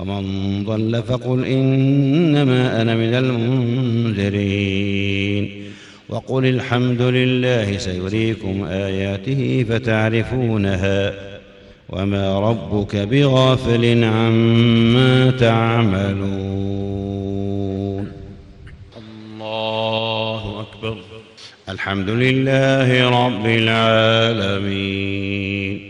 ومن ضل فقل إنما أنا من المنذرين. وقل الحمد لله سيريكم آياته فتعرفونها وما ربك بغافل عما تعملون. الله أكبر. الحمد لله رب العالمين.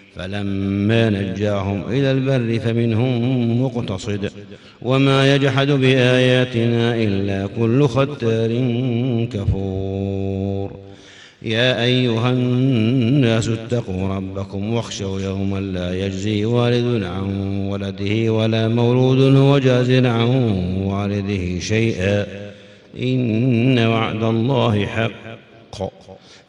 فلما نجاهم إلى البر فمنهم مقتصد وما يجحد بآياتنا إلا كل ختار كفور. يا أيها الناس اتقوا ربكم واخشوا يوما لا يجزي والد عن ولده ولا مولود هو عن والده شيئا. إن وعد الله حق.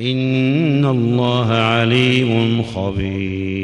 إن الله عليم خبير.